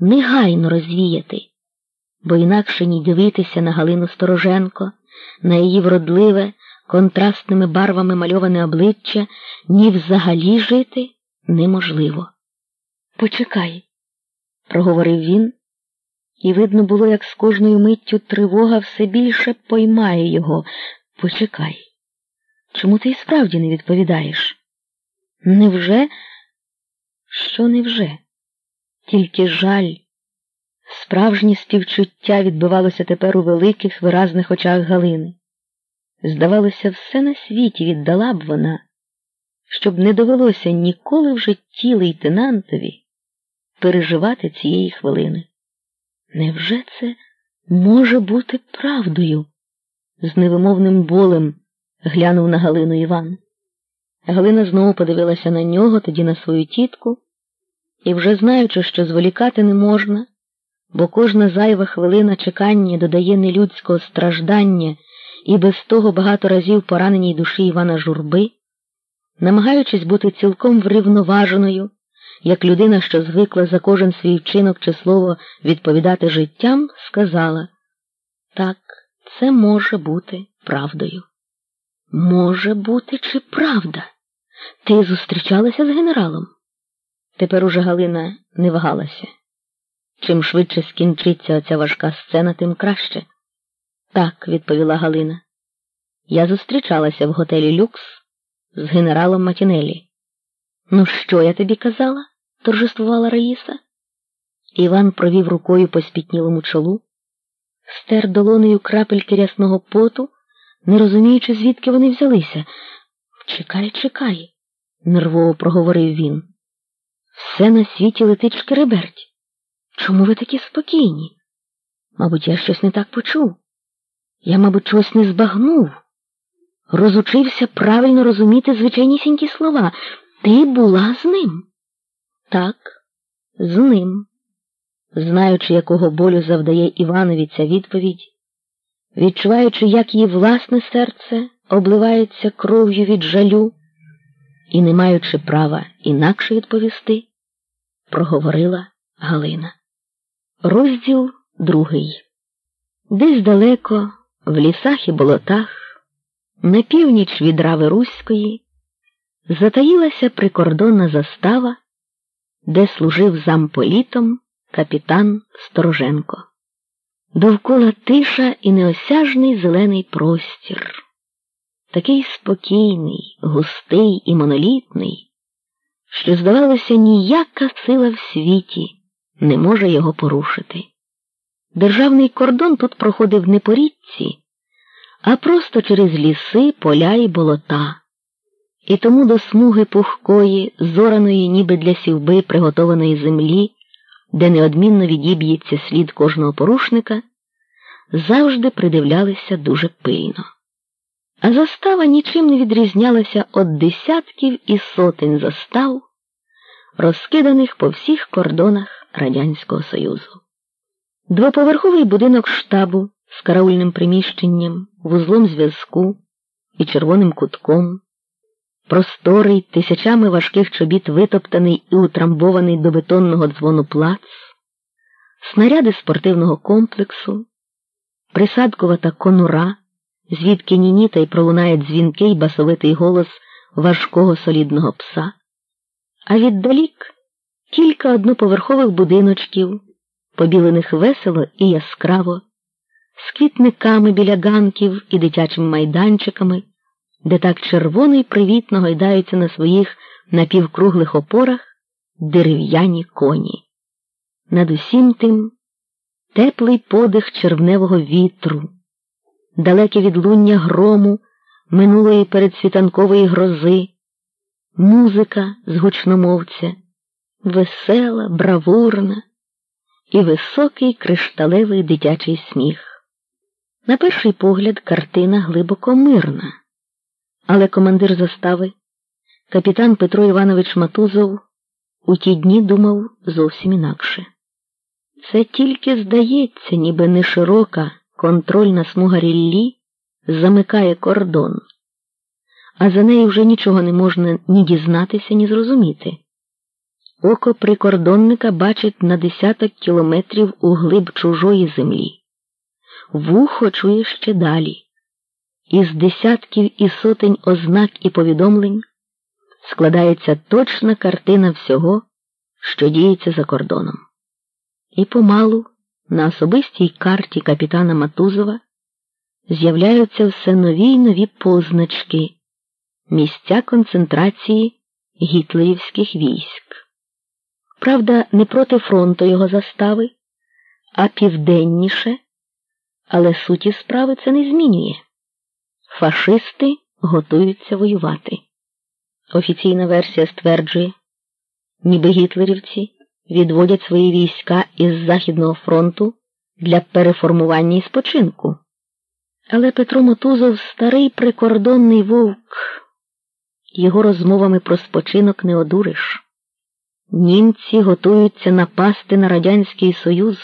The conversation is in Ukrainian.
негайно розвіяти, бо інакше ні дивитися на Галину Стороженко, на її вродливе, контрастними барвами мальоване обличчя, ні взагалі жити неможливо. Почекай, проговорив він, і видно було, як з кожною миттю тривога все більше поймає його. Почекай. Чому ти і справді не відповідаєш? Невже? Що невже? Тільки жаль, справжнє співчуття відбивалося тепер у великих виразних очах Галини. Здавалося, все на світі віддала б вона, щоб не довелося ніколи в житті лейтенантові переживати цієї хвилини. Невже це може бути правдою? з невимовним болем глянув на Галину Іван. Галина знову подивилася на нього, тоді на свою тітку, і, вже знаючи, що зволікати не можна, бо кожна зайва хвилина чекання додає нелюдського страждання і без того багато разів пораненій душі Івана журби, намагаючись бути цілком врівноваженою, як людина, що звикла за кожен свій вчинок чи слово відповідати життям, сказала так, це може бути правдою. Може бути, чи правда? Ти зустрічалася з генералом? Тепер уже Галина не вагалася. Чим швидше скінчиться оця важка сцена, тим краще. Так, відповіла Галина. Я зустрічалася в готелі Люкс з генералом Матінелі. Ну, що я тобі казала? торжествувала Раїса. Іван провів рукою по спітнілому чолу, стер долонею крапельки рясного поту, не розуміючи, звідки вони взялися. Чекай, чекай, нервово проговорив він. Все на світі летить шкереберть. Чому ви такі спокійні? Мабуть, я щось не так почув. Я, мабуть, чогось не збагнув. Розучився правильно розуміти звичайнісінькі слова. Ти була з ним? Так, з ним. Знаючи, якого болю завдає Іванові ця відповідь, відчуваючи, як її власне серце обливається кров'ю від жалю, і, не маючи права інакше відповісти, проговорила Галина. Розділ другий. Десь далеко, в лісах і болотах, на північ від Рави Руської, затаїлася прикордонна застава, де служив замполітом капітан Стороженко. Довкола тиша і неосяжний зелений простір, такий спокійний, густий і монолітний, що, здавалося, ніяка сила в світі не може його порушити. Державний кордон тут проходив не по річці, а просто через ліси, поля і болота, і тому до смуги пухкої, зораної, ніби для сівби приготованої землі, де неодмінно відіб'ється слід кожного порушника, завжди придивлялися дуже пильно. А застава нічим не відрізнялася від десятків і сотень застав, розкиданих по всіх кордонах Радянського Союзу. Двоповерховий будинок штабу з караульним приміщенням, вузлом зв'язку і червоним кутком, просторий тисячами важких чобіт витоптаний і утрамбований до бетонного дзвону плац, снаряди спортивного комплексу, присадкувата конура, звідки нініта й пролунає дзвінкий басовитий голос важкого солідного пса, а віддалік кілька одноповерхових будиночків, побілених весело і яскраво, з квітниками біля ганків і дитячими майданчиками, де так червоно й привітно гойдаються на своїх напівкруглих опорах дерев'яні коні. Над усім тим теплий подих червневого вітру, далеке відлуння грому минулої передсвітанкової грози, музика з гучномовця, весела, бравурна і високий кришталевий дитячий сміх. На перший погляд, картина глибоко мирна, але командир застави, капітан Петро Іванович Матузов, у ті дні думав зовсім інакше. Це тільки здається, ніби не широка контрольна смуга ріллі замикає кордон, а за нею вже нічого не можна ні дізнатися, ні зрозуміти. Око прикордонника бачить на десяток кілометрів у глиб чужої землі. Вухо чує ще далі. Із десятків і сотень ознак і повідомлень складається точна картина всього, що діється за кордоном. І помалу на особистій карті капітана Матузова з'являються все нові й нові позначки, місця концентрації гітлерівських військ. Правда, не проти фронту його застави, а південніше, але суті справи це не змінює. Фашисти готуються воювати. Офіційна версія стверджує, ніби гітлерівці відводять свої війська із Західного фронту для переформування і спочинку. Але Петро Мотузов старий прикордонний вовк, його розмовами про спочинок не одуриш. Німці готуються напасти на Радянський Союз.